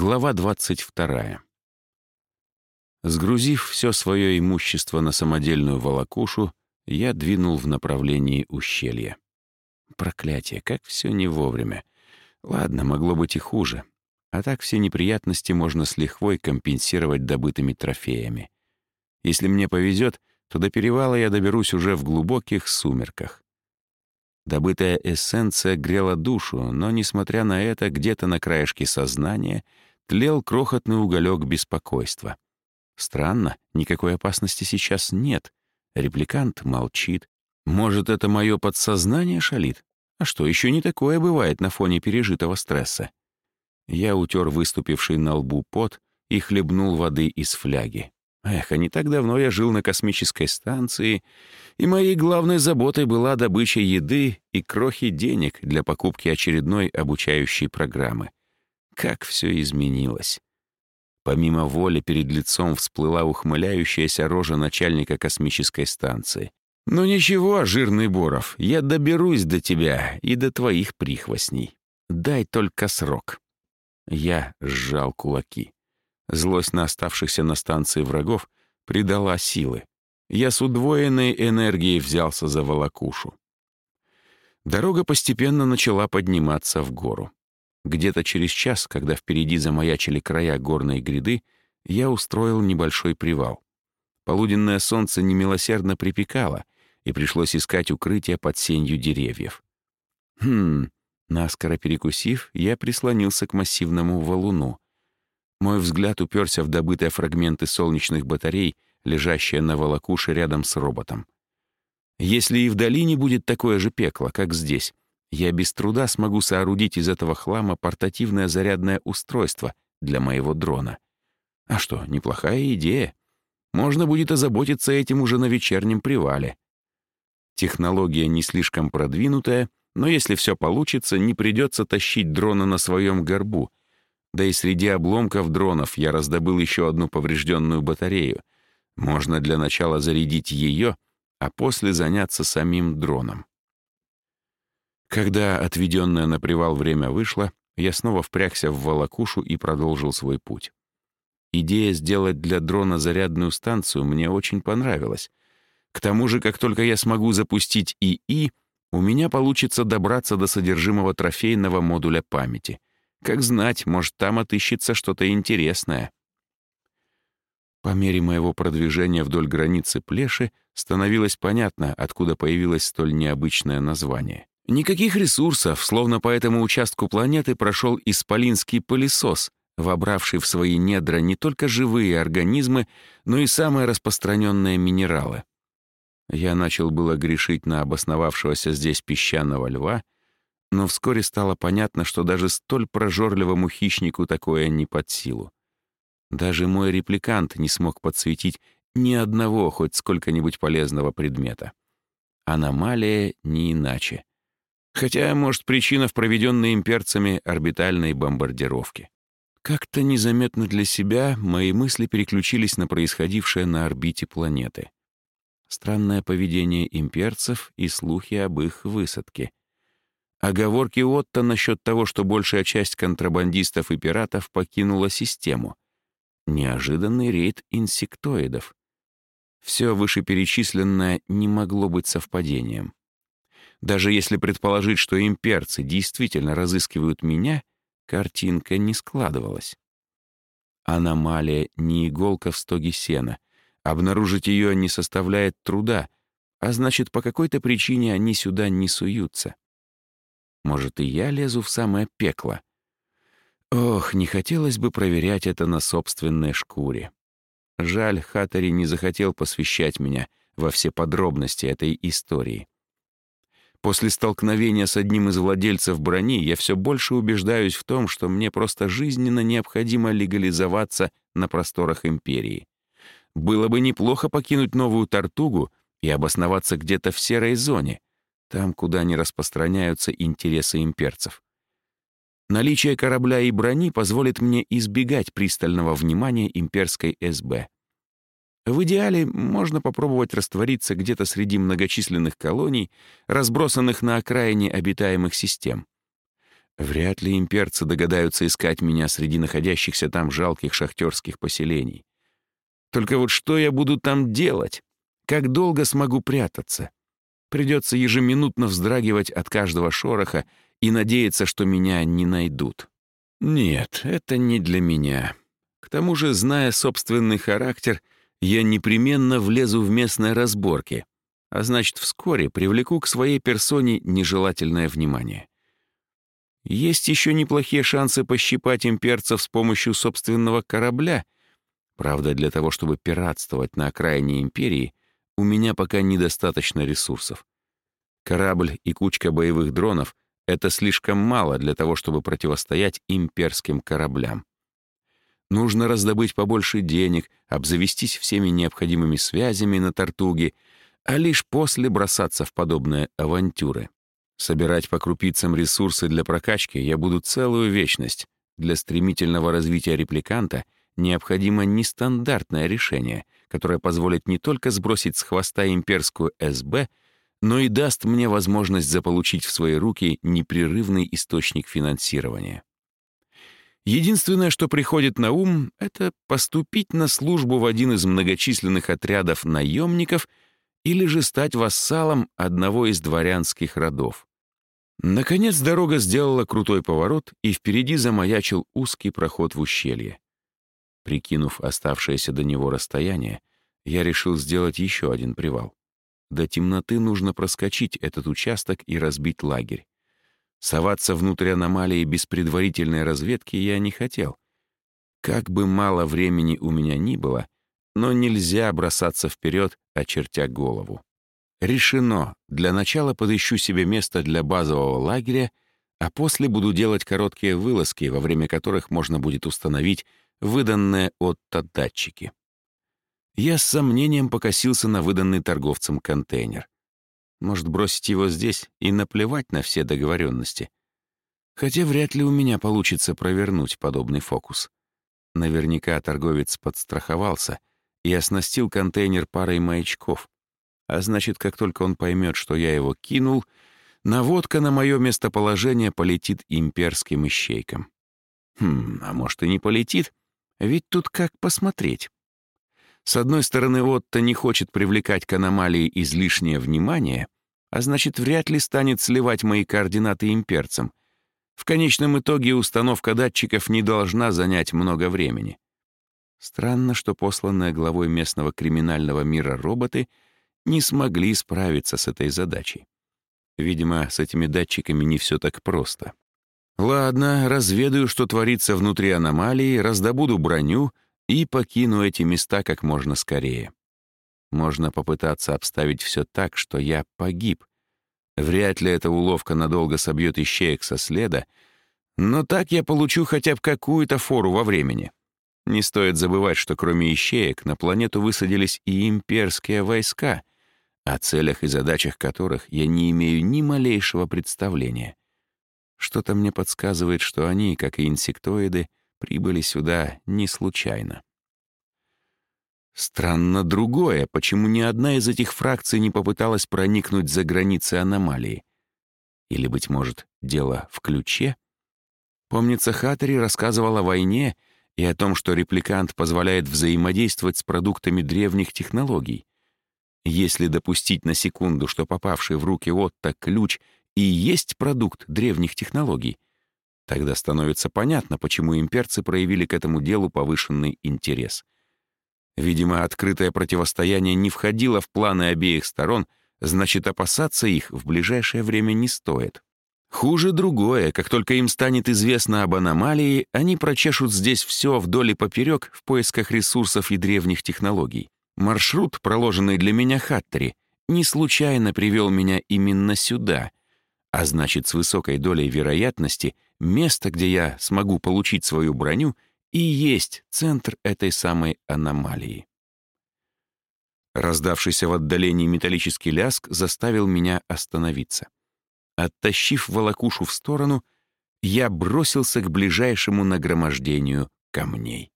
Глава 22. Сгрузив все свое имущество на самодельную волокушу, я двинул в направлении ущелья. Проклятие, как все не вовремя. Ладно, могло быть и хуже. А так все неприятности можно с лихвой компенсировать добытыми трофеями. Если мне повезет, то до перевала я доберусь уже в глубоких сумерках. Добытая эссенция грела душу, но, несмотря на это, где-то на краешке сознания тлел крохотный уголек беспокойства. Странно, никакой опасности сейчас нет. Репликант молчит. Может, это мое подсознание шалит? А что, еще не такое бывает на фоне пережитого стресса? Я утер выступивший на лбу пот и хлебнул воды из фляги. Эх, а не так давно я жил на космической станции, и моей главной заботой была добыча еды и крохи денег для покупки очередной обучающей программы. Как все изменилось. Помимо воли перед лицом всплыла ухмыляющаяся рожа начальника космической станции. «Ну ничего, жирный Боров, я доберусь до тебя и до твоих прихвостней. Дай только срок». Я сжал кулаки. Злость на оставшихся на станции врагов придала силы. Я с удвоенной энергией взялся за волокушу. Дорога постепенно начала подниматься в гору. Где-то через час, когда впереди замаячили края горной гряды, я устроил небольшой привал. Полуденное солнце немилосердно припекало, и пришлось искать укрытие под сенью деревьев. Хм, наскоро перекусив, я прислонился к массивному валуну — мой взгляд уперся в добытые фрагменты солнечных батарей, лежащие на волокуше рядом с роботом. Если и в долине будет такое же пекло, как здесь, я без труда смогу соорудить из этого хлама портативное зарядное устройство для моего дрона. А что, неплохая идея. Можно будет озаботиться этим уже на вечернем привале. Технология не слишком продвинутая, но если все получится, не придется тащить дрона на своем горбу, да и среди обломков дронов я раздобыл еще одну поврежденную батарею. Можно для начала зарядить ее, а после заняться самим дроном. Когда отведенное на привал время вышло, я снова впрягся в волокушу и продолжил свой путь. Идея сделать для дрона зарядную станцию мне очень понравилась. К тому же, как только я смогу запустить ИИ, у меня получится добраться до содержимого трофейного модуля памяти — как знать, может, там отыщется что-то интересное. По мере моего продвижения вдоль границы Плеши становилось понятно, откуда появилось столь необычное название. Никаких ресурсов, словно по этому участку планеты прошел исполинский пылесос, вобравший в свои недра не только живые организмы, но и самые распространенные минералы. Я начал было грешить на обосновавшегося здесь песчаного льва — но вскоре стало понятно, что даже столь прожорливому хищнику такое не под силу. Даже мой репликант не смог подсветить ни одного хоть сколько-нибудь полезного предмета. Аномалия не иначе. Хотя, может, причина в проведенной имперцами орбитальной бомбардировке. Как-то незаметно для себя мои мысли переключились на происходившее на орбите планеты. Странное поведение имперцев и слухи об их высадке — Оговорки Отто насчет того, что большая часть контрабандистов и пиратов покинула систему. Неожиданный рейд инсектоидов. Все вышеперечисленное не могло быть совпадением. Даже если предположить, что имперцы действительно разыскивают меня, картинка не складывалась. Аномалия не иголка в стоге сена. Обнаружить ее не составляет труда, а значит, по какой-то причине они сюда не суются. Может, и я лезу в самое пекло? Ох, не хотелось бы проверять это на собственной шкуре. Жаль, Хаттери не захотел посвящать меня во все подробности этой истории. После столкновения с одним из владельцев брони я все больше убеждаюсь в том, что мне просто жизненно необходимо легализоваться на просторах империи. Было бы неплохо покинуть новую Тартугу и обосноваться где-то в серой зоне, там, куда не распространяются интересы имперцев. Наличие корабля и брони позволит мне избегать пристального внимания имперской СБ. В идеале можно попробовать раствориться где-то среди многочисленных колоний, разбросанных на окраине обитаемых систем. Вряд ли имперцы догадаются искать меня среди находящихся там жалких шахтерских поселений. Только вот что я буду там делать? Как долго смогу прятаться? Придется ежеминутно вздрагивать от каждого шороха и надеяться, что меня не найдут. Нет, это не для меня. К тому же, зная собственный характер, я непременно влезу в местные разборки, а значит, вскоре привлеку к своей персоне нежелательное внимание. Есть еще неплохие шансы пощипать имперцев с помощью собственного корабля. Правда, для того, чтобы пиратствовать на окраине империи, у меня пока недостаточно ресурсов. Корабль и кучка боевых дронов — это слишком мало для того, чтобы противостоять имперским кораблям. Нужно раздобыть побольше денег, обзавестись всеми необходимыми связями на Тартуге, а лишь после бросаться в подобные авантюры. Собирать по крупицам ресурсы для прокачки я буду целую вечность. Для стремительного развития репликанта необходимо нестандартное решение — которая позволит не только сбросить с хвоста имперскую СБ, но и даст мне возможность заполучить в свои руки непрерывный источник финансирования. Единственное, что приходит на ум, это поступить на службу в один из многочисленных отрядов наемников или же стать вассалом одного из дворянских родов. Наконец дорога сделала крутой поворот, и впереди замаячил узкий проход в ущелье. Прикинув оставшееся до него расстояние, я решил сделать еще один привал. До темноты нужно проскочить этот участок и разбить лагерь. Соваться внутрь аномалии без предварительной разведки я не хотел. Как бы мало времени у меня ни было, но нельзя бросаться вперед, очертя голову. Решено. Для начала подыщу себе место для базового лагеря, а после буду делать короткие вылазки, во время которых можно будет установить выданные Отто датчики. Я с сомнением покосился на выданный торговцем контейнер. Может, бросить его здесь и наплевать на все договоренности? Хотя вряд ли у меня получится провернуть подобный фокус. Наверняка торговец подстраховался и оснастил контейнер парой маячков. А значит, как только он поймет, что я его кинул, наводка на мое местоположение полетит имперским ищейкам. Хм, а может и не полетит? Ведь тут как посмотреть. С одной стороны, Отто не хочет привлекать к аномалии излишнее внимание, а значит, вряд ли станет сливать мои координаты имперцам. В конечном итоге установка датчиков не должна занять много времени. Странно, что посланные главой местного криминального мира роботы не смогли справиться с этой задачей. Видимо, с этими датчиками не все так просто. Ладно, разведаю, что творится внутри аномалии, раздобуду броню и покину эти места как можно скорее. Можно попытаться обставить все так, что я погиб. Вряд ли эта уловка надолго собьет ищеек со следа, но так я получу хотя бы какую-то фору во времени. Не стоит забывать, что кроме ищеек на планету высадились и имперские войска, о целях и задачах которых я не имею ни малейшего представления. Что-то мне подсказывает, что они, как и инсектоиды, прибыли сюда не случайно. Странно другое, почему ни одна из этих фракций не попыталась проникнуть за границы аномалии. Или, быть может, дело в ключе? Помнится, Хаттери рассказывал о войне и о том, что репликант позволяет взаимодействовать с продуктами древних технологий. Если допустить на секунду, что попавший в руки Отто ключ и есть продукт древних технологий, тогда становится понятно, почему имперцы проявили к этому делу повышенный интерес. Видимо, открытое противостояние не входило в планы обеих сторон, значит, опасаться их в ближайшее время не стоит. Хуже другое, как только им станет известно об аномалии, они прочешут здесь все вдоль и поперек в поисках ресурсов и древних технологий. Маршрут, проложенный для меня Хаттери, не случайно привел меня именно сюда, а значит, с высокой долей вероятности место, где я смогу получить свою броню, и есть центр этой самой аномалии. Раздавшийся в отдалении металлический ляск заставил меня остановиться. Оттащив волокушу в сторону, я бросился к ближайшему нагромождению камней.